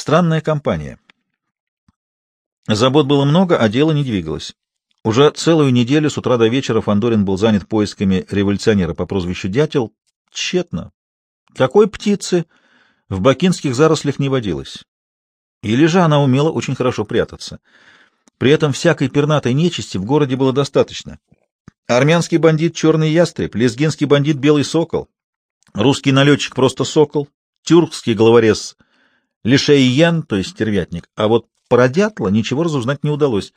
Странная компания. Забот было много, а дело не двигалось. Уже целую неделю с утра до вечера Фандорин был занят поисками революционера по прозвищу Дятел. Тщетно. Такой птицы в бакинских зарослях не водилось. Или же она умела очень хорошо прятаться. При этом всякой пернатой нечисти в городе было достаточно. Армянский бандит — черный ястреб, лезгинский бандит — белый сокол, русский налетчик — просто сокол, тюркский головорез — лишейен, то есть стервятник, а вот про дятла ничего разузнать не удалось.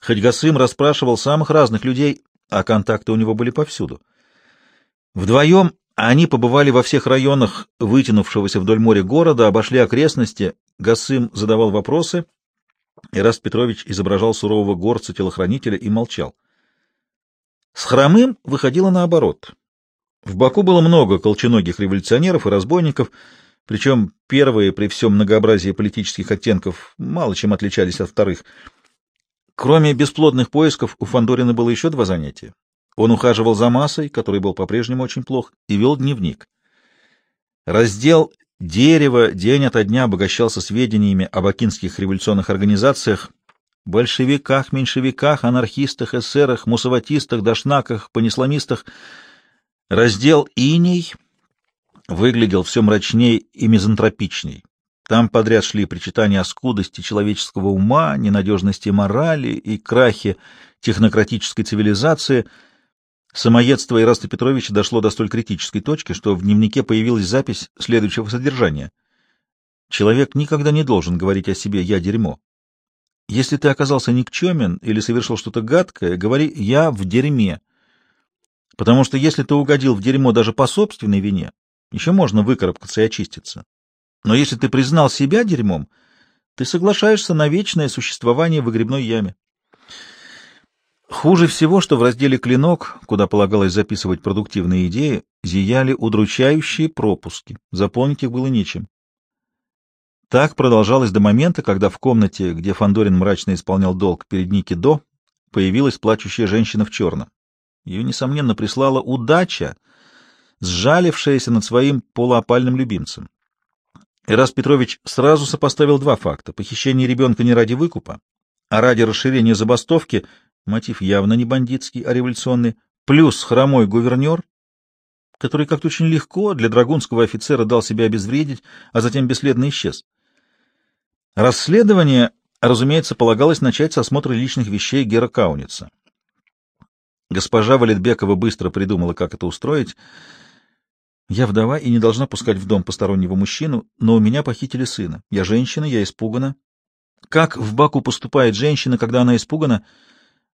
Хоть Гасым расспрашивал самых разных людей, а контакты у него были повсюду. Вдвоем они побывали во всех районах вытянувшегося вдоль моря города, обошли окрестности, Гасым задавал вопросы, и Раст Петрович изображал сурового горца-телохранителя и молчал. С Хромым выходило наоборот. В Баку было много колченогих революционеров и разбойников, причем первые при всем многообразии политических оттенков мало чем отличались от вторых — Кроме бесплодных поисков, у Фандорина было еще два занятия. Он ухаживал за массой, который был по-прежнему очень плох, и вел дневник. Раздел «Дерево» день ото дня обогащался сведениями об акинских революционных организациях, большевиках, меньшевиках, анархистах, эсерах, мусаватистах, дошнаках, панисламистах. Раздел «Иней» выглядел все мрачней и мизантропичней. Там подряд шли причитания о скудости человеческого ума, ненадежности морали и крахе технократической цивилизации. Самоедство Ираста Петровича дошло до столь критической точки, что в дневнике появилась запись следующего содержания. Человек никогда не должен говорить о себе «я дерьмо». Если ты оказался никчемен или совершил что-то гадкое, говори «я в дерьме». Потому что если ты угодил в дерьмо даже по собственной вине, еще можно выкарабкаться и очиститься. Но если ты признал себя дерьмом, ты соглашаешься на вечное существование в выгребной яме. Хуже всего, что в разделе «Клинок», куда полагалось записывать продуктивные идеи, зияли удручающие пропуски. Заполнить их было нечем. Так продолжалось до момента, когда в комнате, где Фандорин мрачно исполнял долг перед Ники До, появилась плачущая женщина в черном. Ее, несомненно, прислала удача, сжалившаяся над своим полуопальным любимцем. Ирас Петрович сразу сопоставил два факта. Похищение ребенка не ради выкупа, а ради расширения забастовки, мотив явно не бандитский, а революционный, плюс хромой гувернер, который как-то очень легко для драгунского офицера дал себя обезвредить, а затем бесследно исчез. Расследование, разумеется, полагалось начать с осмотра личных вещей Гера Кауница. Госпожа Валетбекова быстро придумала, как это устроить — я вдова и не должна пускать в дом постороннего мужчину, но у меня похитили сына. Я женщина, я испугана. Как в Баку поступает женщина, когда она испугана?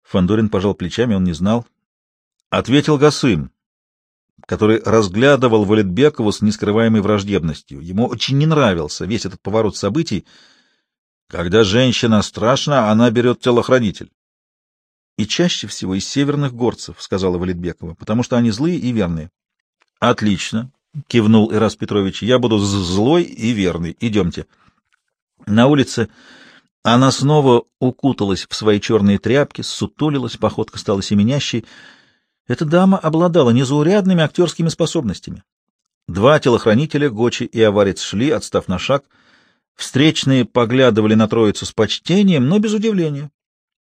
Фандорин пожал плечами, он не знал. Ответил Гасым, который разглядывал Валетбекова с нескрываемой враждебностью. Ему очень не нравился весь этот поворот событий. Когда женщина страшна, она берет телохранитель. И чаще всего из северных горцев, — сказала Валетбекова, — потому что они злые и верные. Отлично, кивнул Ирас Петрович. Я буду злой и верный. Идемте. На улице она снова укуталась в свои черные тряпки, сутулилась, походка стала семенящей. Эта дама обладала незаурядными актерскими способностями. Два телохранителя, Гочи и Аварец, шли, отстав на шаг. Встречные поглядывали на троицу с почтением, но без удивления.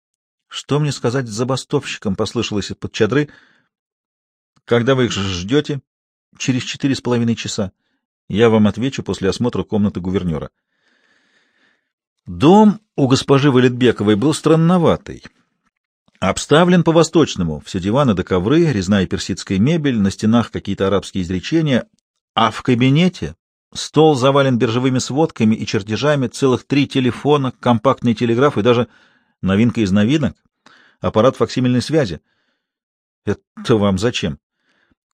— Что мне сказать с забастовщиком? — послышалось из-под чадры. — Когда вы их ждете? Через четыре с половиной часа. Я вам отвечу после осмотра комнаты гувернера. Дом у госпожи Валетбековой был странноватый. Обставлен по-восточному. Все диваны да ковры, резная персидская мебель, на стенах какие-то арабские изречения. А в кабинете стол завален биржевыми сводками и чертежами, целых три телефона, компактный телеграф и даже новинка из новинок — аппарат факсимильной связи. — Это вам зачем?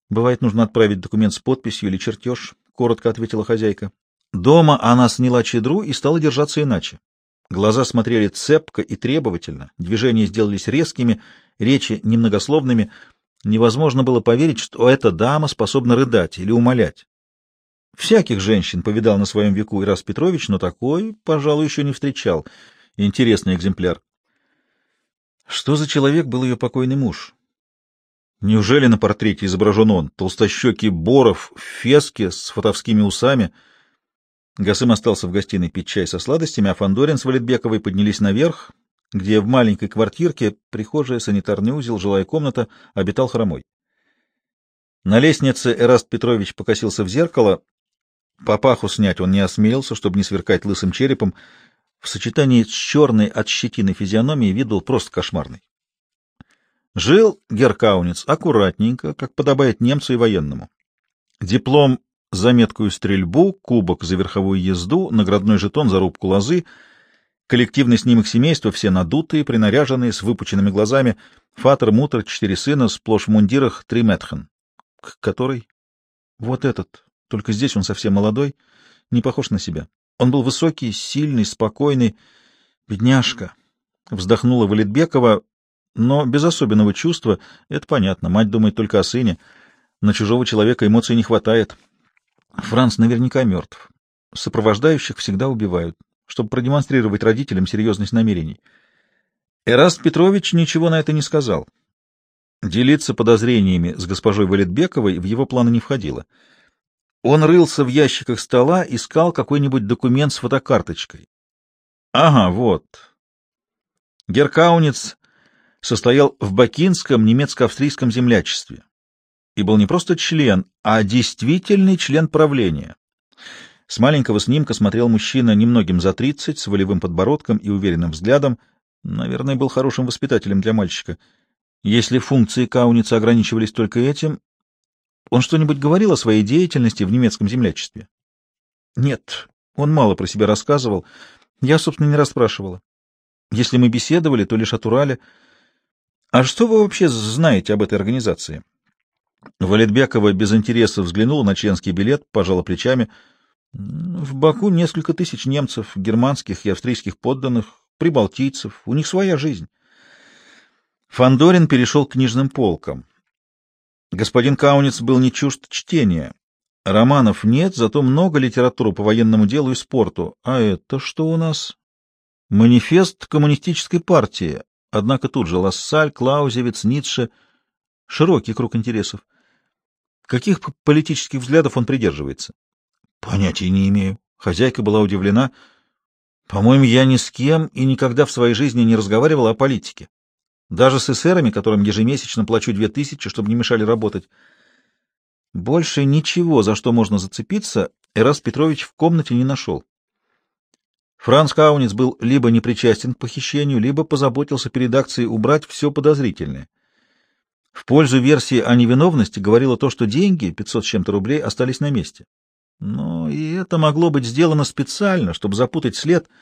Бывает, нужно отправить документ с подписью или чертеж, — коротко ответила хозяйка. Дома она сняла чедру и стала держаться иначе. Глаза смотрели цепко и требовательно, движения сделались резкими, речи немногословными. Невозможно было поверить, что эта дама способна рыдать или умолять. Всяких женщин повидал на своем веку Ирас Петрович, но такой, пожалуй, еще не встречал. Интересный экземпляр. Что за человек был ее покойный муж? Неужели на портрете изображен он, толстощекий Боров в феске с фотовскими усами? Гасым остался в гостиной пить чай со сладостями, а Фандорин с Валетбековой поднялись наверх, где в маленькой квартирке, прихожая, санитарный узел, жилая комната, обитал хромой. На лестнице Эраст Петрович покосился в зеркало. Папаху снять он не осмелился, чтобы не сверкать лысым черепом. В сочетании с черной от щетины физиономией вид был просто кошмарный. Жил Геркаунец аккуратненько, как подобает немцу и военному. Диплом за меткую стрельбу, кубок за верховую езду, наградной жетон за рубку лозы, коллективный снимок семейства, все надутые, принаряженные, с выпученными глазами, фатер, мутер, четыре сына, сплошь в мундирах, три метхан. Который? Вот этот. Только здесь он совсем молодой, не похож на себя. Он был высокий, сильный, спокойный. Бедняжка. Вздохнула Валитбекова, но без особенного чувства. Это понятно. Мать думает только о сыне. На чужого человека эмоций не хватает. Франц наверняка мертв. Сопровождающих всегда убивают, чтобы продемонстрировать родителям серьезность намерений. Эраст Петрович ничего на это не сказал. Делиться подозрениями с госпожой Валетбековой в его планы не входило. Он рылся в ящиках стола, искал какой-нибудь документ с фотокарточкой. Ага, вот. Геркаунец состоял в Бакинском немецко-австрийском землячестве и был не просто член, а действительный член правления. С маленького снимка смотрел мужчина немногим за тридцать, с волевым подбородком и уверенным взглядом. Наверное, был хорошим воспитателем для мальчика — если функции Кауница ограничивались только этим, он что-нибудь говорил о своей деятельности в немецком землячестве? Нет, он мало про себя рассказывал. Я, собственно, не расспрашивала. Если мы беседовали, то лишь от Урале. А что вы вообще знаете об этой организации? Валетбекова без интереса взглянула на членский билет, пожала плечами. В Баку несколько тысяч немцев, германских и австрийских подданных, прибалтийцев. У них своя жизнь. Фандорин перешел к книжным полкам. Господин Кауниц был не чужд чтения. Романов нет, зато много литературы по военному делу и спорту. А это что у нас? Манифест коммунистической партии. Однако тут же Лассаль, Клаузевиц, Ницше. Широкий круг интересов. Каких политических взглядов он придерживается? Понятия не имею. Хозяйка была удивлена. По-моему, я ни с кем и никогда в своей жизни не разговаривал о политике. Даже с эсерами, которым ежемесячно плачу две тысячи, чтобы не мешали работать. Больше ничего, за что можно зацепиться, Эрас Петрович в комнате не нашел. Франц Каунец был либо непричастен к похищению, либо позаботился перед акцией убрать все подозрительное. В пользу версии о невиновности говорило то, что деньги, 500 с чем-то рублей, остались на месте. Но и это могло быть сделано специально, чтобы запутать след —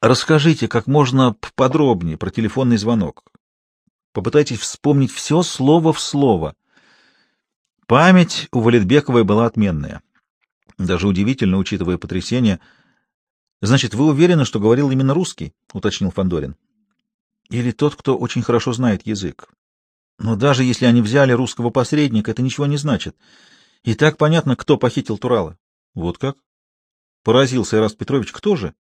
Расскажите как можно подробнее про телефонный звонок. Попытайтесь вспомнить все слово в слово. Память у Валетбековой была отменная. Даже удивительно, учитывая потрясение. Значит, вы уверены, что говорил именно русский? уточнил Фандорин. Или тот, кто очень хорошо знает язык. Но даже если они взяли русского посредника, это ничего не значит. И так понятно, кто похитил Турала. Вот как? Поразился Ираст Петрович. Кто же?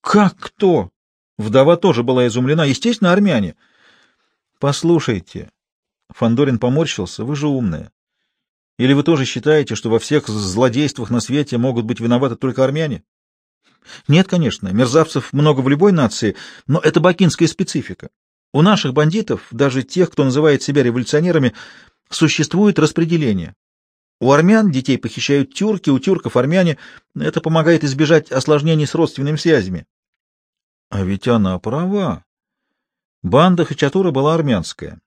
Как кто? Вдова тоже была изумлена. Естественно, армяне. Послушайте, Фандорин поморщился, вы же умная. Или вы тоже считаете, что во всех злодействах на свете могут быть виноваты только армяне? Нет, конечно, мерзавцев много в любой нации, но это бакинская специфика. У наших бандитов, даже тех, кто называет себя революционерами, существует распределение. У армян детей похищают тюрки, у тюрков армяне. Это помогает избежать осложнений с родственными связями. А ведь она права. Банда Хачатура была армянская.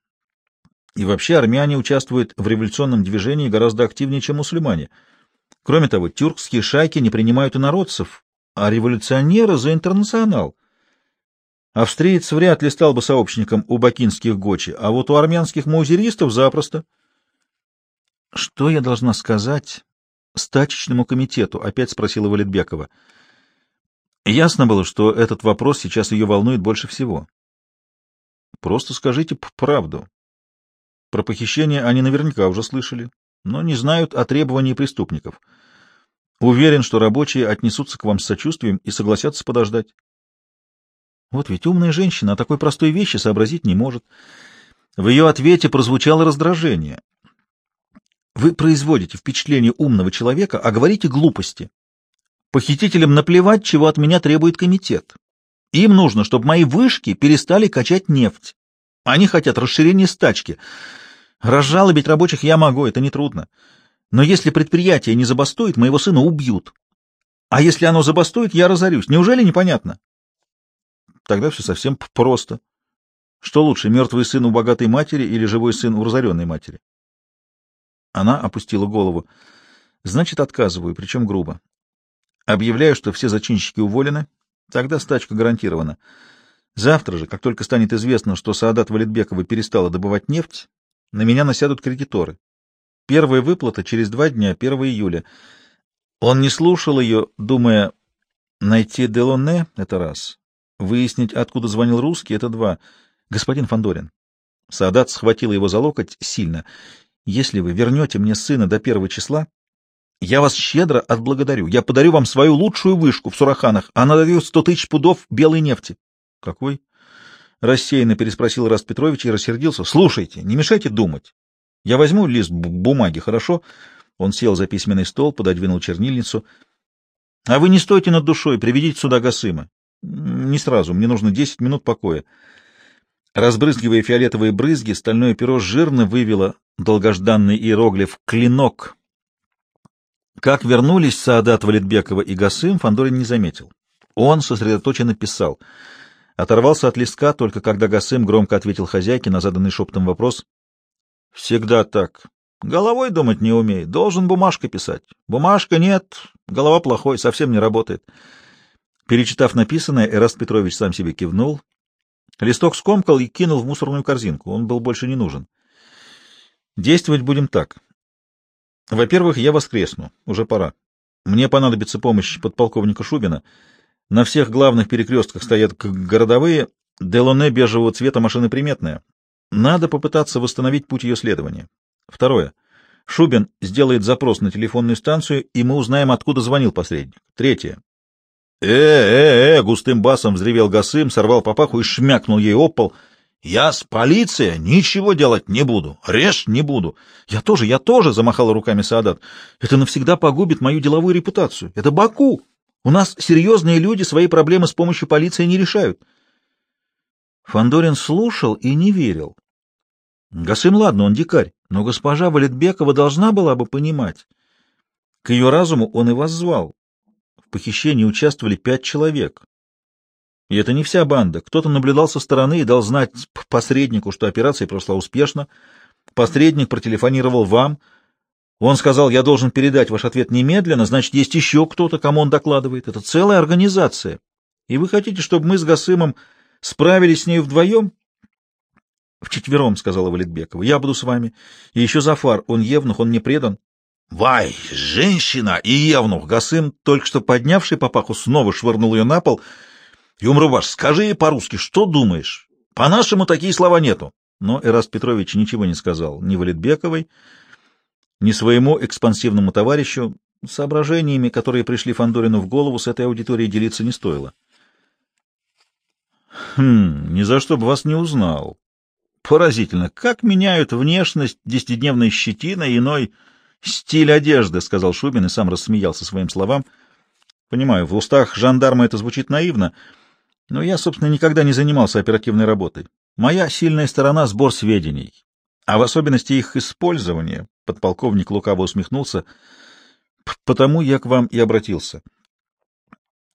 И вообще армяне участвуют в революционном движении гораздо активнее, чем мусульмане. Кроме того, тюркские шайки не принимают инородцев, а революционеры за интернационал. Австриец вряд ли стал бы сообщником у бакинских гочи, а вот у армянских маузеристов запросто. — Что я должна сказать стачечному комитету? — опять спросила Валетбекова. — Ясно было, что этот вопрос сейчас ее волнует больше всего. Просто скажите правду. Про похищение они наверняка уже слышали, но не знают о требовании преступников. Уверен, что рабочие отнесутся к вам с сочувствием и согласятся подождать. Вот ведь умная женщина о такой простой вещи сообразить не может. В ее ответе прозвучало раздражение. Вы производите впечатление умного человека, а говорите глупости. Похитителям наплевать, чего от меня требует комитет. Им нужно, чтобы мои вышки перестали качать нефть. Они хотят расширения стачки. Разжалобить рабочих я могу, это нетрудно. Но если предприятие не забастует, моего сына убьют. А если оно забастует, я разорюсь. Неужели непонятно? Тогда все совсем просто. Что лучше, мертвый сын у богатой матери или живой сын у разоренной матери? Она опустила голову. Значит, отказываю, причем грубо. Объявляю, что все зачинщики уволены, тогда стачка гарантирована. Завтра же, как только станет известно, что Саадат Валитбекова перестала добывать нефть, на меня насядут кредиторы. Первая выплата через два дня, 1 июля. Он не слушал ее, думая, найти Делоне — это раз, выяснить, откуда звонил русский — это два. Господин Фандорин. Саадат схватил его за локоть сильно. Если вы вернете мне сына до первого числа, я вас щедро отблагодарю. Я подарю вам свою лучшую вышку в Сураханах. Она дает сто тысяч пудов белой нефти. — Какой? — рассеянно переспросил Раст Петрович и рассердился. — Слушайте, не мешайте думать. Я возьму лист бумаги, хорошо? Он сел за письменный стол, пододвинул чернильницу. — А вы не стойте над душой, приведите сюда Гасыма. — Не сразу, мне нужно десять минут покоя. Разбрызгивая фиолетовые брызги, стальное перо жирно вывело долгожданный иероглиф «клинок». Как вернулись Саадат Валитбекова и Гасым, Фандорин не заметил. Он сосредоточенно писал. Оторвался от листка, только когда Гасым громко ответил хозяйке на заданный шептом вопрос. — Всегда так. Головой думать не умеет. Должен бумажкой писать. Бумажка нет, голова плохой, совсем не работает. Перечитав написанное, Эраст Петрович сам себе кивнул. Листок скомкал и кинул в мусорную корзинку. Он был больше не нужен. Действовать будем так. Во-первых, я воскресну. Уже пора. Мне понадобится помощь подполковника Шубина. На всех главных перекрестках стоят городовые. Делоне бежевого цвета машины приметная. Надо попытаться восстановить путь ее следования. Второе. Шубин сделает запрос на телефонную станцию, и мы узнаем, откуда звонил посредник. Третье. «Э-э-э!» — густым басом взревел Гасым, сорвал папаху и шмякнул ей об пол — я с полицией ничего делать не буду, режь не буду. Я тоже, я тоже, — замахала руками Саадат. Это навсегда погубит мою деловую репутацию. Это Баку. У нас серьезные люди свои проблемы с помощью полиции не решают. Фандорин слушал и не верил. Гасым, ладно, он дикарь, но госпожа Валетбекова должна была бы понимать. К ее разуму он и вас звал. В похищении участвовали пять человек. И это не вся банда. Кто-то наблюдал со стороны и дал знать посреднику, что операция прошла успешно. Посредник протелефонировал вам. Он сказал, я должен передать ваш ответ немедленно, значит, есть еще кто-то, кому он докладывает. Это целая организация. И вы хотите, чтобы мы с Гасымом справились с ней вдвоем? — Вчетвером, — сказала Валитбекова. — Я буду с вами. И еще Зафар. Он евнух, он не предан. — Вай, женщина и евнух! Гасым, только что поднявший папаху, снова швырнул ее на пол — Юмрубаш, скажи ей по-русски, что думаешь? По-нашему такие слова нету. Но Эраст Петрович ничего не сказал ни Валитбековой, ни своему экспансивному товарищу. Соображениями, которые пришли Фандорину в голову, с этой аудиторией делиться не стоило. Хм, ни за что бы вас не узнал. Поразительно, как меняют внешность десятидневной щетина иной стиль одежды, — сказал Шубин и сам рассмеялся своим словам. Понимаю, в устах жандарма это звучит наивно, — но я, собственно, никогда не занимался оперативной работой. Моя сильная сторона — сбор сведений, а в особенности их использование, — подполковник лукаво усмехнулся, — потому я к вам и обратился.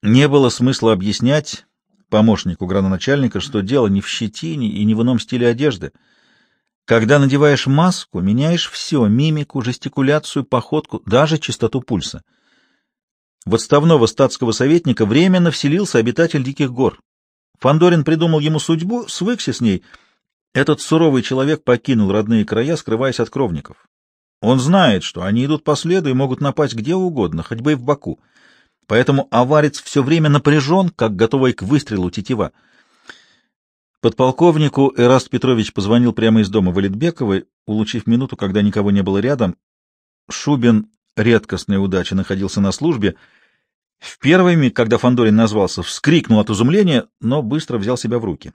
Не было смысла объяснять помощнику градоначальника, что дело не в щетине и не в ином стиле одежды. Когда надеваешь маску, меняешь все — мимику, жестикуляцию, походку, даже частоту пульса — в отставного статского советника временно вселился обитатель Диких гор. Фандорин придумал ему судьбу, свыкся с ней. Этот суровый человек покинул родные края, скрываясь от кровников. Он знает, что они идут по следу и могут напасть где угодно, хоть бы и в Баку. Поэтому аварец все время напряжен, как готовый к выстрелу тетива. Подполковнику Эраст Петрович позвонил прямо из дома Валитбековой, улучив минуту, когда никого не было рядом. Шубин редкостная удача находился на службе. В первый миг, когда Фандорин назвался, вскрикнул от изумления, но быстро взял себя в руки.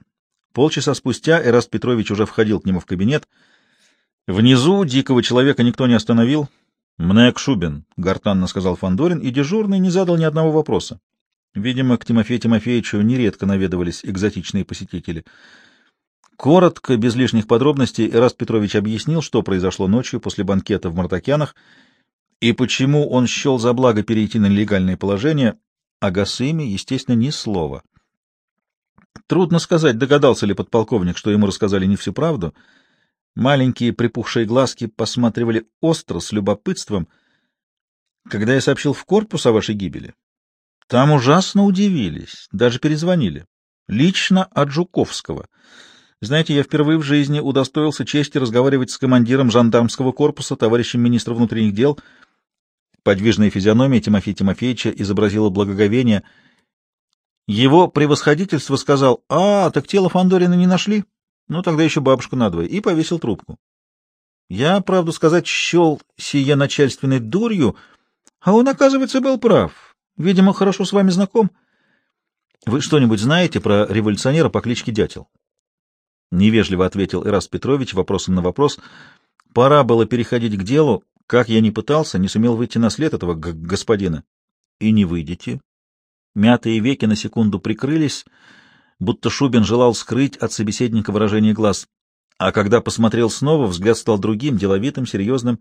Полчаса спустя Эраст Петрович уже входил к нему в кабинет. Внизу дикого человека никто не остановил. «Мнек Шубин», — гортанно сказал Фандорин, и дежурный не задал ни одного вопроса. Видимо, к Тимофею Тимофеевичу нередко наведывались экзотичные посетители. Коротко, без лишних подробностей, Эраст Петрович объяснил, что произошло ночью после банкета в Мартакянах и почему он счел за благо перейти на легальное положение, а Гасыме, естественно, ни слова. Трудно сказать, догадался ли подполковник, что ему рассказали не всю правду — Маленькие припухшие глазки посматривали остро, с любопытством. Когда я сообщил в корпус о вашей гибели, там ужасно удивились, даже перезвонили. Лично от Жуковского. Знаете, я впервые в жизни удостоился чести разговаривать с командиром жандармского корпуса, товарищем министра внутренних дел. Подвижная физиономия Тимофея Тимофеевича изобразила благоговение. Его превосходительство сказал, «А, так тело Фандорина не нашли?» Ну, тогда еще бабушку надвое, и повесил трубку. Я, правду сказать, счел сие начальственной дурью, а он, оказывается, был прав. Видимо, хорошо с вами знаком. Вы что-нибудь знаете про революционера по кличке Дятел? Невежливо ответил Ирас Петрович вопросом на вопрос. Пора было переходить к делу. Как я не пытался, не сумел выйти на след этого господина. И не выйдете. Мятые веки на секунду прикрылись, будто Шубин желал скрыть от собеседника выражение глаз. А когда посмотрел снова, взгляд стал другим, деловитым, серьезным.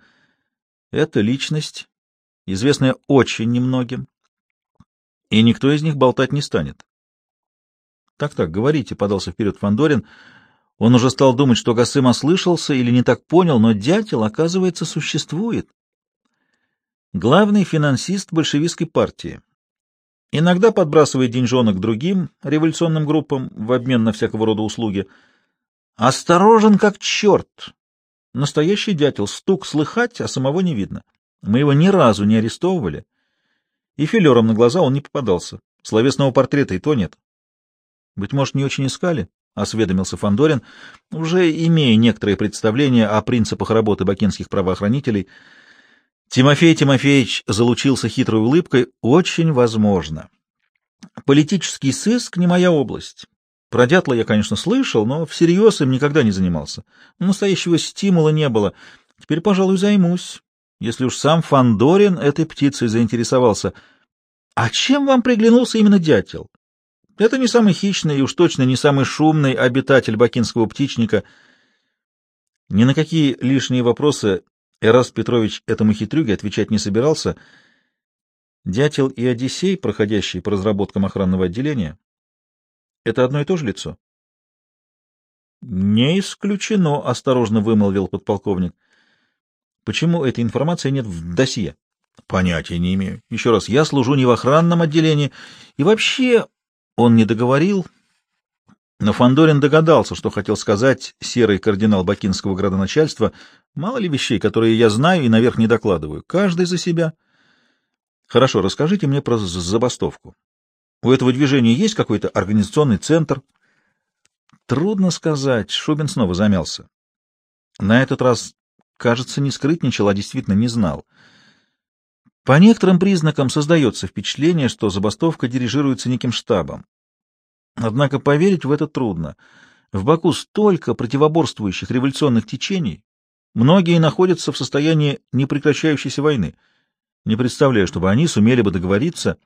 Это личность, известная очень немногим, и никто из них болтать не станет. «Так-так, говорите», — подался вперед Фандорин. Он уже стал думать, что Гасым ослышался или не так понял, но дятел, оказывается, существует. Главный финансист большевистской партии. Иногда подбрасывает деньжонок другим революционным группам в обмен на всякого рода услуги. Осторожен как черт! Настоящий дятел, стук слыхать, а самого не видно. Мы его ни разу не арестовывали, и филером на глаза он не попадался. Словесного портрета и то нет. Быть может, не очень искали? — осведомился Фандорин, уже имея некоторые представления о принципах работы бакинских правоохранителей — Тимофей Тимофеевич залучился хитрой улыбкой. Очень возможно. Политический сыск не моя область. Про дятла я, конечно, слышал, но всерьез им никогда не занимался. Настоящего стимула не было. Теперь, пожалуй, займусь, если уж сам Фандорин этой птицей заинтересовался. А чем вам приглянулся именно дятел? Это не самый хищный и уж точно не самый шумный обитатель бакинского птичника. Ни на какие лишние вопросы Эраст Петрович этому хитрюге отвечать не собирался. Дятел и Одиссей, проходящие по разработкам охранного отделения, это одно и то же лицо? — Не исключено, — осторожно вымолвил подполковник. — Почему этой информации нет в досье? — Понятия не имею. Еще раз, я служу не в охранном отделении, и вообще он не договорил, но Фандорин догадался, что хотел сказать серый кардинал бакинского градоначальства. Мало ли вещей, которые я знаю и наверх не докладываю. Каждый за себя. Хорошо, расскажите мне про забастовку. У этого движения есть какой-то организационный центр? Трудно сказать. Шубин снова замялся. На этот раз, кажется, не скрытничал, а действительно не знал. По некоторым признакам создается впечатление, что забастовка дирижируется неким штабом. Однако поверить в это трудно. В Баку столько противоборствующих революционных течений, многие находятся в состоянии непрекращающейся войны. Не представляю, чтобы они сумели бы договориться.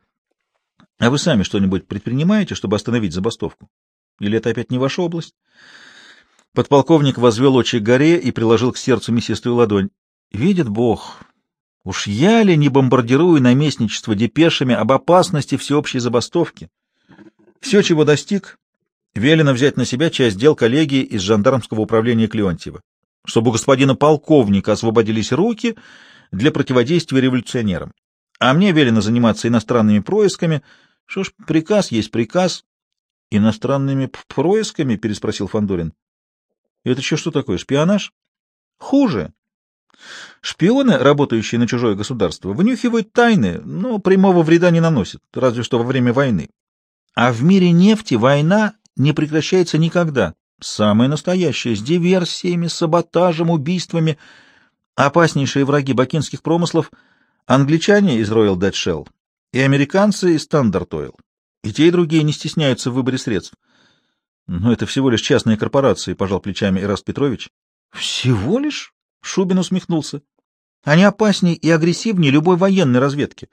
А вы сами что-нибудь предпринимаете, чтобы остановить забастовку? Или это опять не ваша область? Подполковник возвел очи к горе и приложил к сердцу мясистую ладонь. Видит Бог, уж я ли не бомбардирую наместничество депешами об опасности всеобщей забастовки? Все, чего достиг, велено взять на себя часть дел коллегии из жандармского управления Клеонтьева, чтобы у господина полковника освободились руки для противодействия революционерам. А мне велено заниматься иностранными происками. Что ж, приказ есть приказ. Иностранными происками? переспросил Фандорин. Это еще что такое, шпионаж? Хуже. Шпионы, работающие на чужое государство, вынюхивают тайны, но прямого вреда не наносят, разве что во время войны. А в мире нефти война не прекращается никогда. Самая настоящая, с диверсиями, саботажем, убийствами. Опаснейшие враги бакинских промыслов — англичане из Royal Dutch Shell и американцы из Standard Oil. И те, и другие не стесняются в выборе средств. Но это всего лишь частные корпорации, — пожал плечами Ираст Петрович. — Всего лишь? — Шубин усмехнулся. Они опаснее и агрессивнее любой военной разведки.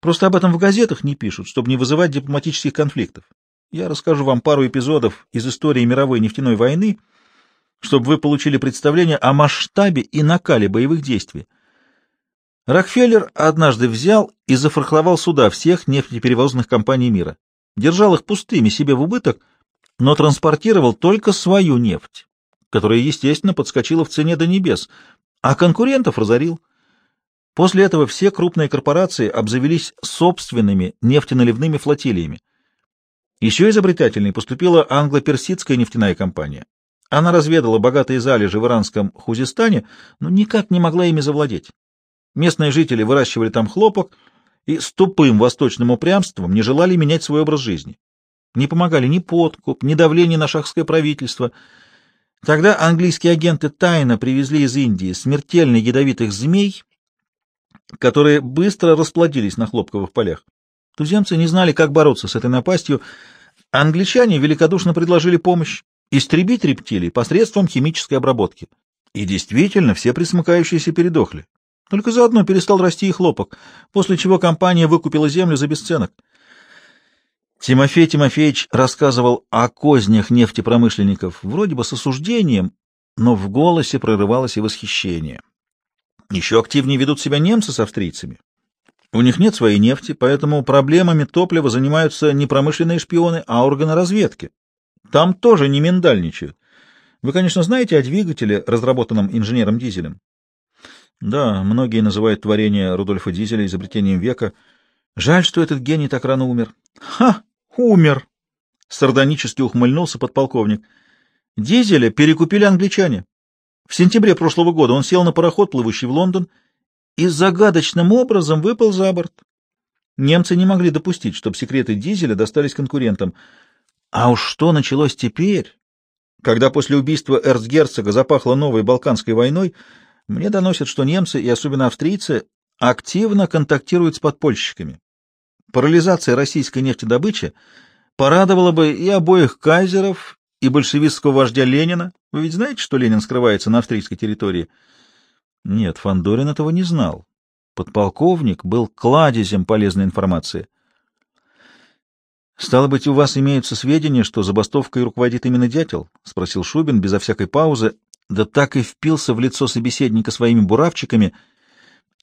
Просто об этом в газетах не пишут, чтобы не вызывать дипломатических конфликтов. Я расскажу вам пару эпизодов из истории мировой нефтяной войны, чтобы вы получили представление о масштабе и накале боевых действий. Рокфеллер однажды взял и зафархловал суда всех нефтеперевозных компаний мира. Держал их пустыми себе в убыток, но транспортировал только свою нефть, которая, естественно, подскочила в цене до небес, а конкурентов разорил. После этого все крупные корпорации обзавелись собственными нефтеналивными флотилиями. Еще изобретательней поступила англо-персидская нефтяная компания. Она разведала богатые залежи в иранском Хузистане, но никак не могла ими завладеть. Местные жители выращивали там хлопок и с тупым восточным упрямством не желали менять свой образ жизни. Не помогали ни подкуп, ни давление на шахское правительство. Тогда английские агенты тайно привезли из Индии смертельно ядовитых змей, которые быстро расплодились на хлопковых полях. Туземцы не знали, как бороться с этой напастью. Англичане великодушно предложили помощь истребить рептилий посредством химической обработки. И действительно, все присмыкающиеся передохли. Только заодно перестал расти и хлопок, после чего компания выкупила землю за бесценок. Тимофей Тимофеевич рассказывал о кознях нефтепромышленников, вроде бы с осуждением, но в голосе прорывалось и восхищение. Еще активнее ведут себя немцы с австрийцами. У них нет своей нефти, поэтому проблемами топлива занимаются не промышленные шпионы, а органы разведки. Там тоже не миндальничают. Вы, конечно, знаете о двигателе, разработанном инженером Дизелем? Да, многие называют творение Рудольфа Дизеля изобретением века. Жаль, что этот гений так рано умер. Ха! Умер! Сардонически ухмыльнулся подполковник. Дизеля перекупили англичане. В сентябре прошлого года он сел на пароход, плывущий в Лондон, и загадочным образом выпал за борт. Немцы не могли допустить, чтобы секреты дизеля достались конкурентам. А уж что началось теперь, когда после убийства эрцгерцога запахло новой Балканской войной, мне доносят, что немцы, и особенно австрийцы, активно контактируют с подпольщиками. Парализация российской нефтедобычи порадовала бы и обоих кайзеров, и большевистского вождя Ленина. Вы ведь знаете, что Ленин скрывается на австрийской территории? Нет, Фандорин этого не знал. Подполковник был кладезем полезной информации. «Стало быть, у вас имеются сведения, что забастовкой руководит именно дятел?» — спросил Шубин безо всякой паузы, да так и впился в лицо собеседника своими буравчиками.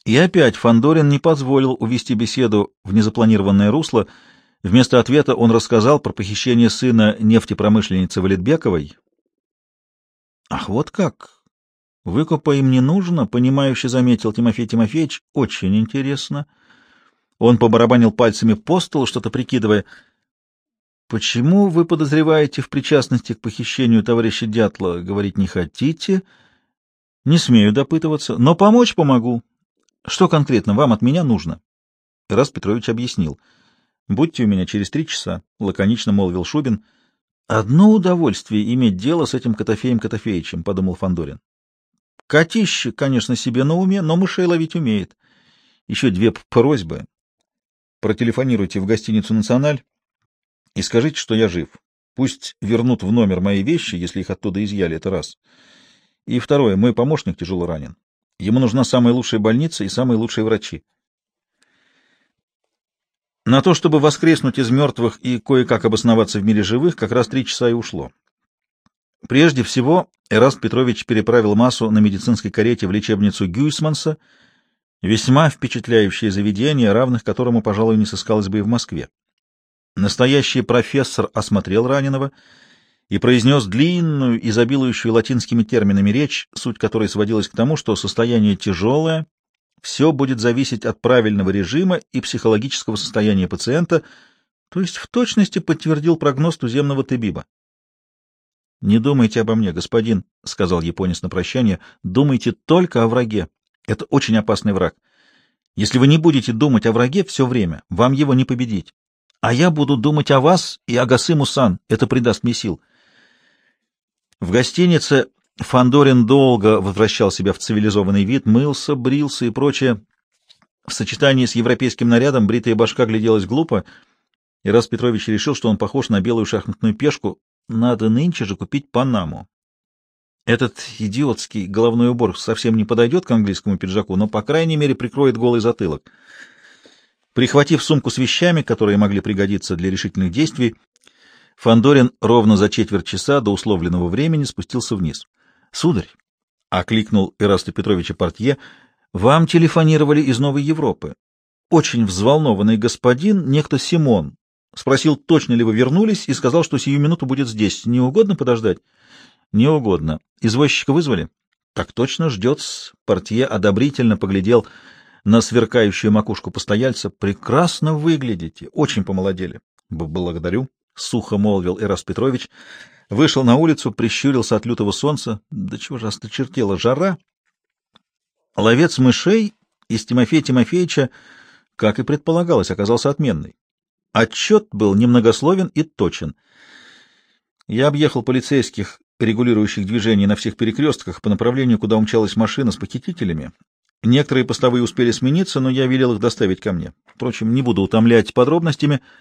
И опять Фандорин не позволил увести беседу в незапланированное русло. Вместо ответа он рассказал про похищение сына нефтепромышленницы Валитбековой. «Ах, вот как!» Выкупа им не нужно, понимающе заметил Тимофей Тимофеевич. Очень интересно. Он побарабанил пальцами по столу, что-то прикидывая. Почему вы подозреваете в причастности к похищению товарища Дятла? Говорить не хотите? Не смею допытываться, но помочь помогу. Что конкретно вам от меня нужно? Раз Петрович объяснил. Будьте у меня через три часа, лаконично молвил Шубин. Одно удовольствие иметь дело с этим Котофеем Котофеичем, подумал Фандорин. Котище, конечно, себе на уме, но мышей ловить умеет. Еще две просьбы. Протелефонируйте в гостиницу «Националь» и скажите, что я жив. Пусть вернут в номер мои вещи, если их оттуда изъяли, это раз. И второе, мой помощник тяжело ранен. Ему нужна самая лучшая больница и самые лучшие врачи. На то, чтобы воскреснуть из мертвых и кое-как обосноваться в мире живых, как раз три часа и ушло. Прежде всего, Эраст Петрович переправил массу на медицинской карете в лечебницу Гюйсманса, весьма впечатляющее заведение, равных которому, пожалуй, не сыскалось бы и в Москве. Настоящий профессор осмотрел раненого и произнес длинную, изобилующую латинскими терминами речь, суть которой сводилась к тому, что состояние тяжелое, все будет зависеть от правильного режима и психологического состояния пациента, то есть в точности подтвердил прогноз туземного Тебиба. «Не думайте обо мне, господин», — сказал японец на прощание, — «думайте только о враге. Это очень опасный враг. Если вы не будете думать о враге все время, вам его не победить. А я буду думать о вас и о Гасыму-сан. Это придаст мне сил». В гостинице Фандорин долго возвращал себя в цивилизованный вид, мылся, брился и прочее. В сочетании с европейским нарядом бритая башка гляделась глупо, и раз Петрович решил, что он похож на белую шахматную пешку, надо нынче же купить Панаму. Этот идиотский головной убор совсем не подойдет к английскому пиджаку, но, по крайней мере, прикроет голый затылок. Прихватив сумку с вещами, которые могли пригодиться для решительных действий, Фандорин ровно за четверть часа до условленного времени спустился вниз. — Сударь, — окликнул Эраста Петровича Портье, — вам телефонировали из Новой Европы. Очень взволнованный господин, некто Симон, спросил, точно ли вы вернулись, и сказал, что сию минуту будет здесь. Не угодно подождать? — Не угодно. Извозчика вызвали? — Так точно, ждет -с. Портье одобрительно поглядел на сверкающую макушку постояльца. — Прекрасно выглядите, очень помолодели. — Благодарю. — сухо молвил Ирас Петрович, вышел на улицу, прищурился от лютого солнца. Да чего же осточертела жара! Ловец мышей из Тимофея Тимофеевича, как и предполагалось, оказался отменный. Отчет был немногословен и точен. Я объехал полицейских, регулирующих движение на всех перекрестках по направлению, куда умчалась машина с похитителями. Некоторые постовые успели смениться, но я велел их доставить ко мне. Впрочем, не буду утомлять подробностями —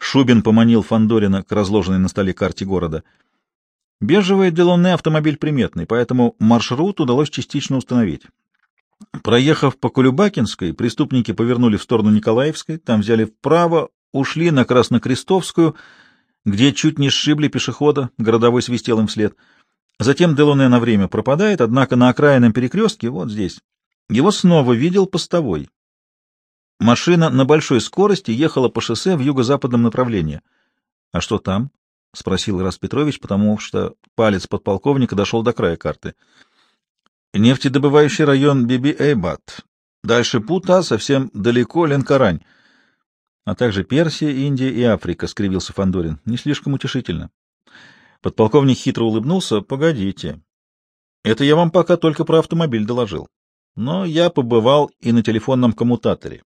Шубин поманил Фандорина к разложенной на столе карте города. Бежевый Делонне автомобиль приметный, поэтому маршрут удалось частично установить. Проехав по Кулюбакинской, преступники повернули в сторону Николаевской, там взяли вправо, ушли на Краснокрестовскую, где чуть не сшибли пешехода, городовой свистел им вслед. Затем Делоне на время пропадает, однако на окраинном перекрестке, вот здесь, его снова видел постовой. Машина на большой скорости ехала по шоссе в юго-западном направлении. — А что там? — спросил Ирас Петрович, потому что палец подполковника дошел до края карты. — Нефтедобывающий район Биби-Эйбат. Дальше Пута, совсем далеко Ленкарань. А также Персия, Индия и Африка, — скривился Фандорин. Не слишком утешительно. Подполковник хитро улыбнулся. — Погодите. Это я вам пока только про автомобиль доложил. Но я побывал и на телефонном коммутаторе.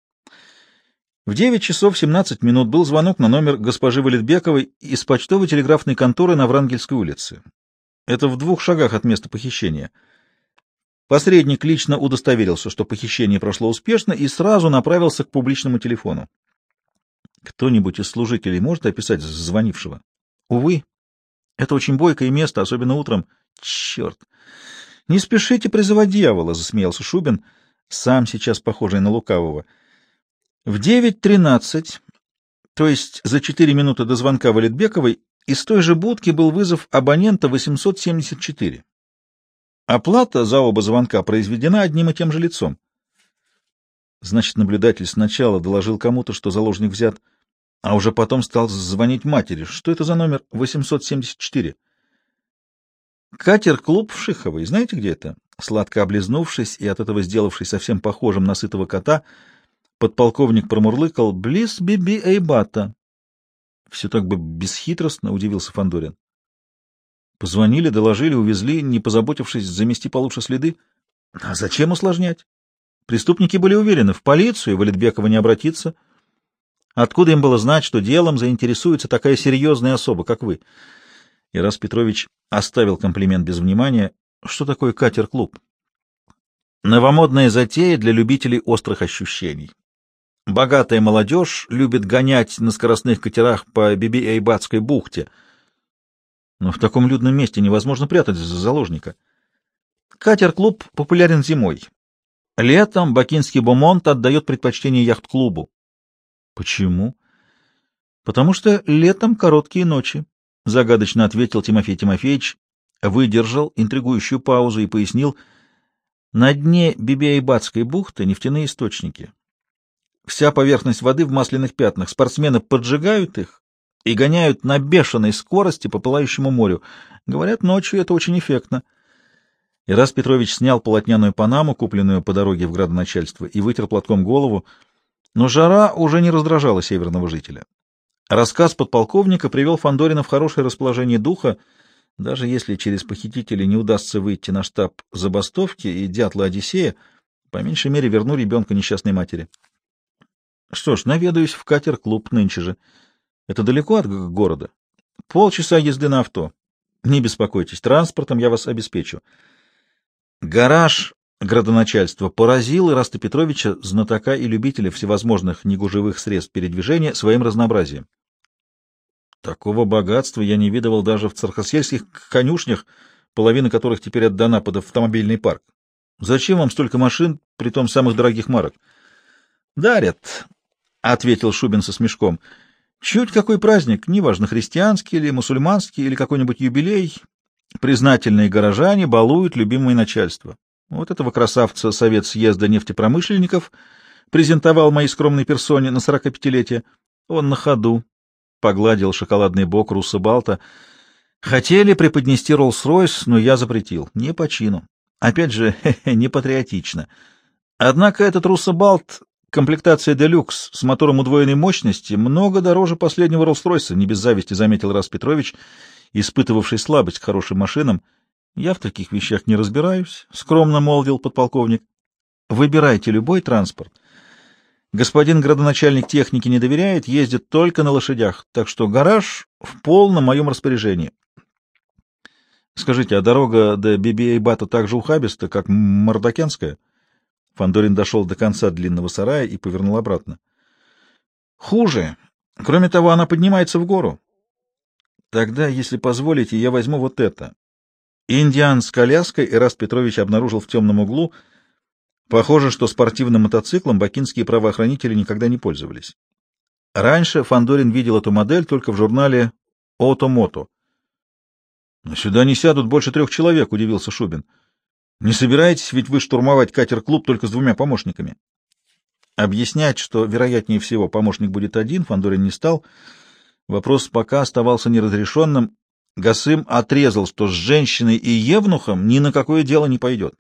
В 9 часов 17 минут был звонок на номер госпожи Валетбековой из почтовой телеграфной конторы на Врангельской улице. Это в двух шагах от места похищения. Посредник лично удостоверился, что похищение прошло успешно, и сразу направился к публичному телефону. Кто-нибудь из служителей может описать звонившего? Увы, это очень бойкое место, особенно утром. Черт! Не спешите призывать дьявола, — засмеялся Шубин, сам сейчас похожий на лукавого. — в 9.13, то есть за 4 минуты до звонка Валетбековой, из той же будки был вызов абонента 874. Оплата за оба звонка произведена одним и тем же лицом. Значит, наблюдатель сначала доложил кому-то, что заложник взят, а уже потом стал звонить матери. Что это за номер 874? Катер-клуб в Шиховой. Знаете, где это? Сладко облизнувшись и от этого сделавшись совсем похожим на сытого кота — Подполковник промурлыкал «Близ Биби Эйбата». Все так бы бесхитростно, — удивился Фандорин. Позвонили, доложили, увезли, не позаботившись замести получше следы. А зачем усложнять? Преступники были уверены, в полицию Валетбекова не обратиться. Откуда им было знать, что делом заинтересуется такая серьезная особа, как вы? Ирас Петрович оставил комплимент без внимания. Что такое катер-клуб? Новомодная затея для любителей острых ощущений. Богатая молодежь любит гонять на скоростных катерах по Биби-Эйбатской бухте. Но в таком людном месте невозможно прятать за заложника. Катер-клуб популярен зимой. Летом бакинский Бомонт отдает предпочтение яхт-клубу. Почему? Потому что летом короткие ночи, — загадочно ответил Тимофей Тимофеевич, выдержал интригующую паузу и пояснил, — на дне Бибиайбатской бухты нефтяные источники. Вся поверхность воды в масляных пятнах. Спортсмены поджигают их и гоняют на бешеной скорости по пылающему морю. Говорят, ночью это очень эффектно. Ирас Петрович снял полотняную панаму, купленную по дороге в градоначальство, и вытер платком голову, но жара уже не раздражала северного жителя. Рассказ подполковника привел Фандорина в хорошее расположение духа, даже если через похитителей не удастся выйти на штаб забастовки и дятла Одиссея, по меньшей мере верну ребенка несчастной матери. Что ж, наведаюсь в катер-клуб нынче же. Это далеко от города? Полчаса езды на авто. Не беспокойтесь, транспортом я вас обеспечу. Гараж градоначальства поразил Ираста Петровича, знатока и любителя всевозможных негужевых средств передвижения, своим разнообразием. Такого богатства я не видывал даже в цархосельских конюшнях, половина которых теперь отдана под автомобильный парк. Зачем вам столько машин, при том самых дорогих марок? — Дарят, — ответил Шубин со смешком. — Чуть какой праздник, неважно, христианский или мусульманский, или какой-нибудь юбилей, признательные горожане балуют любимое начальство. Вот этого красавца Совет съезда нефтепромышленников презентовал моей скромной персоне на 45-летие. Он на ходу погладил шоколадный бок Русса Балта. Хотели преподнести Роллс-Ройс, но я запретил. Не по чину. Опять же, не патриотично. Однако этот Руссобалт, комплектация «Делюкс» с мотором удвоенной мощности, много дороже последнего Роллс-Ройса, не без зависти заметил Рас Петрович, испытывавший слабость к хорошим машинам. Я в таких вещах не разбираюсь, — скромно молвил подполковник. Выбирайте любой транспорт. Господин градоначальник техники не доверяет, ездит только на лошадях, так что гараж в полном моем распоряжении. Скажите, а дорога до Бибиэйбата так же ухабиста, как Мордокенская? Фандорин дошел до конца длинного сарая и повернул обратно. Хуже. Кроме того, она поднимается в гору. Тогда, если позволите, я возьму вот это. Индиан с коляской Эраст Петрович обнаружил в темном углу. Похоже, что спортивным мотоциклом бакинские правоохранители никогда не пользовались. Раньше Фандорин видел эту модель только в журнале «Ото-мото». — Сюда не сядут больше трех человек, — удивился Шубин. — Не собираетесь ведь вы штурмовать катер-клуб только с двумя помощниками? Объяснять, что, вероятнее всего, помощник будет один, Фандорин не стал. Вопрос пока оставался неразрешенным. Гасым отрезал, что с женщиной и евнухом ни на какое дело не пойдет.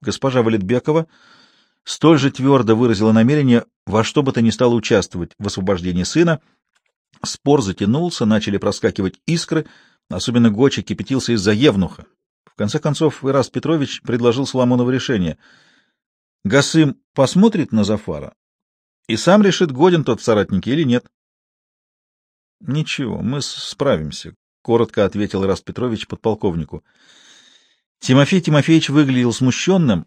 Госпожа Валетбекова столь же твердо выразила намерение во что бы то ни стало участвовать в освобождении сына. Спор затянулся, начали проскакивать искры — Особенно Гочи кипятился из-за Евнуха. В конце концов, Ирас Петрович предложил Соломоново решение. Гасым посмотрит на Зафара и сам решит, годен тот в соратнике или нет. — Ничего, мы справимся, — коротко ответил Ирас Петрович подполковнику. Тимофей Тимофеевич выглядел смущенным.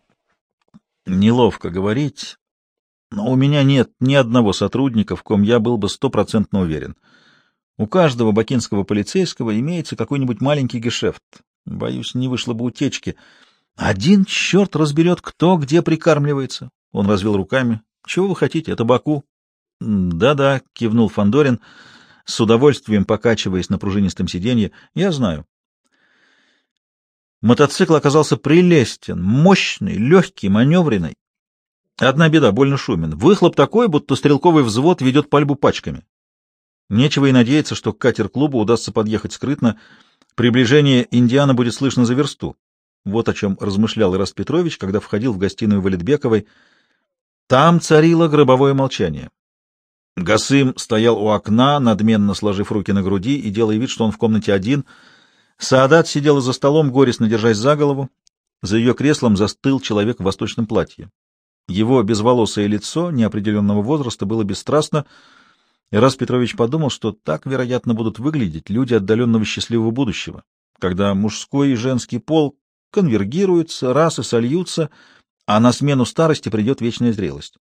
Неловко говорить, но у меня нет ни одного сотрудника, в ком я был бы стопроцентно уверен — у каждого бакинского полицейского имеется какой-нибудь маленький гешефт. Боюсь, не вышло бы утечки. Один черт разберет, кто где прикармливается. Он развел руками. Чего вы хотите? Это Баку. Да-да, кивнул Фандорин, с удовольствием покачиваясь на пружинистом сиденье. Я знаю. Мотоцикл оказался прелестен, мощный, легкий, маневренный. Одна беда, больно шумен. Выхлоп такой, будто стрелковый взвод ведет пальбу пачками. Нечего и надеяться, что к катер-клубу удастся подъехать скрытно. Приближение Индиана будет слышно за версту. Вот о чем размышлял Ирас Петрович, когда входил в гостиную Валетбековой. Там царило гробовое молчание. Гасым стоял у окна, надменно сложив руки на груди и делая вид, что он в комнате один. Саадат сидела за столом, горестно держась за голову. За ее креслом застыл человек в восточном платье. Его безволосое лицо неопределенного возраста было бесстрастно, раз Петрович подумал, что так, вероятно, будут выглядеть люди отдаленного счастливого будущего, когда мужской и женский пол конвергируются, расы сольются, а на смену старости придет вечная зрелость.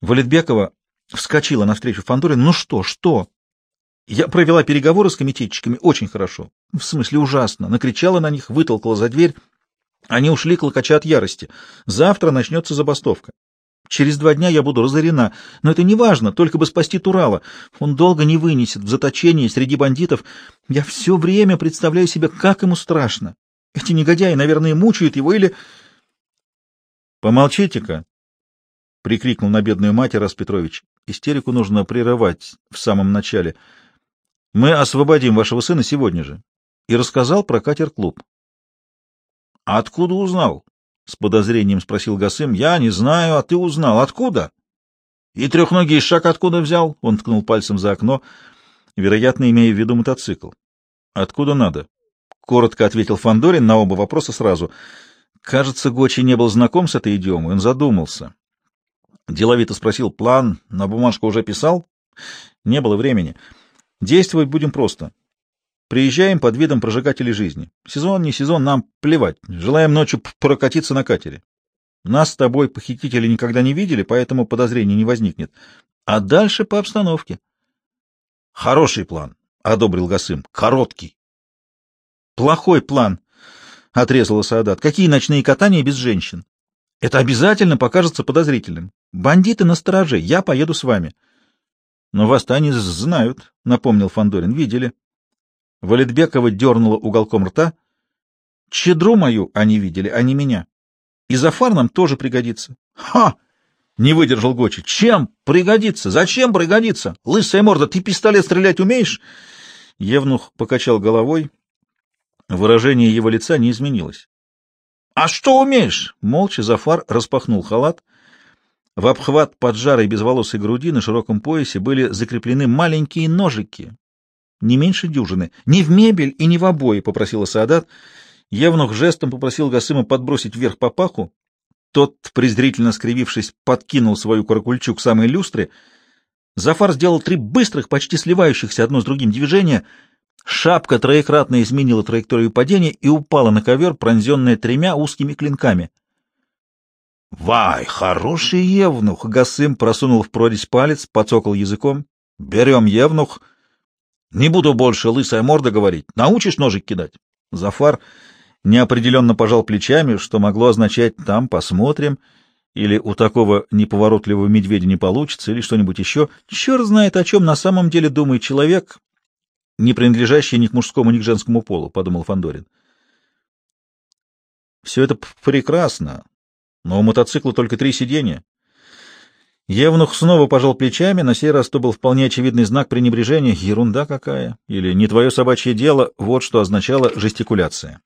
Валетбекова вскочила навстречу Фандорин. «Ну что, что?» Я провела переговоры с комитетчиками очень хорошо. В смысле ужасно. Накричала на них, вытолкала за дверь. Они ушли клокоча от ярости. Завтра начнется забастовка. Через два дня я буду разорена, но это не важно, только бы спасти Турала. Он долго не вынесет в заточении среди бандитов. Я все время представляю себе, как ему страшно. Эти негодяи, наверное, мучают его или... — Помолчите-ка! — прикрикнул на бедную мать Ирас Петрович. Истерику нужно прерывать в самом начале. — Мы освободим вашего сына сегодня же. И рассказал про катер-клуб. — Откуда узнал? — с подозрением спросил Гасым. — Я не знаю, а ты узнал. Откуда? — И трехногий шаг откуда взял? Он ткнул пальцем за окно, вероятно, имея в виду мотоцикл. — Откуда надо? — коротко ответил Фандорин на оба вопроса сразу. Кажется, Гочи не был знаком с этой идиомой, он задумался. Деловито спросил, план на бумажку уже писал? Не было времени. Действовать будем просто. Приезжаем под видом прожигателей жизни. Сезон, не сезон, нам плевать. Желаем ночью прокатиться на катере. Нас с тобой похитители никогда не видели, поэтому подозрений не возникнет. А дальше по обстановке. — Хороший план, — одобрил Гасым. — Короткий. Плохой план, — отрезала Саадат. Какие ночные катания без женщин? Это обязательно покажется подозрительным. Бандиты на стороже, я поеду с вами. Но восстание знают, — напомнил Фандорин. Видели. Валетбекова дернула уголком рта. Чедру мою они видели, а не меня. И Зафар нам тоже пригодится. Ха! Не выдержал Гочи. Чем пригодится? Зачем пригодится? Лысая морда, ты пистолет стрелять умеешь? Евнух покачал головой. Выражение его лица не изменилось. «А что умеешь?» Молча Зафар распахнул халат. В обхват поджарой безволосой груди на широком поясе были закреплены маленькие ножики, не меньше дюжины. «Не в мебель и не в обои», — попросила Саадат. Евнух жестом попросил Гасыма подбросить вверх папаху. Тот, презрительно скривившись, подкинул свою каракульчу к самой люстре. Зафар сделал три быстрых, почти сливающихся одно с другим движения — Шапка троекратно изменила траекторию падения и упала на ковер, пронзенная тремя узкими клинками. «Вай, хороший евнух!» — Гасым просунул в прорезь палец, подцокал языком. «Берем евнух. Не буду больше лысая морда говорить. Научишь ножик кидать?» Зафар неопределенно пожал плечами, что могло означать «там посмотрим», или «у такого неповоротливого медведя не получится», или что-нибудь еще. Черт знает, о чем на самом деле думает человек, не принадлежащие ни к мужскому, ни к женскому полу, — подумал Фандорин. Все это прекрасно, но у мотоцикла только три сиденья. Евнух снова пожал плечами, на сей раз то был вполне очевидный знак пренебрежения. Ерунда какая! Или не твое собачье дело, вот что означала жестикуляция.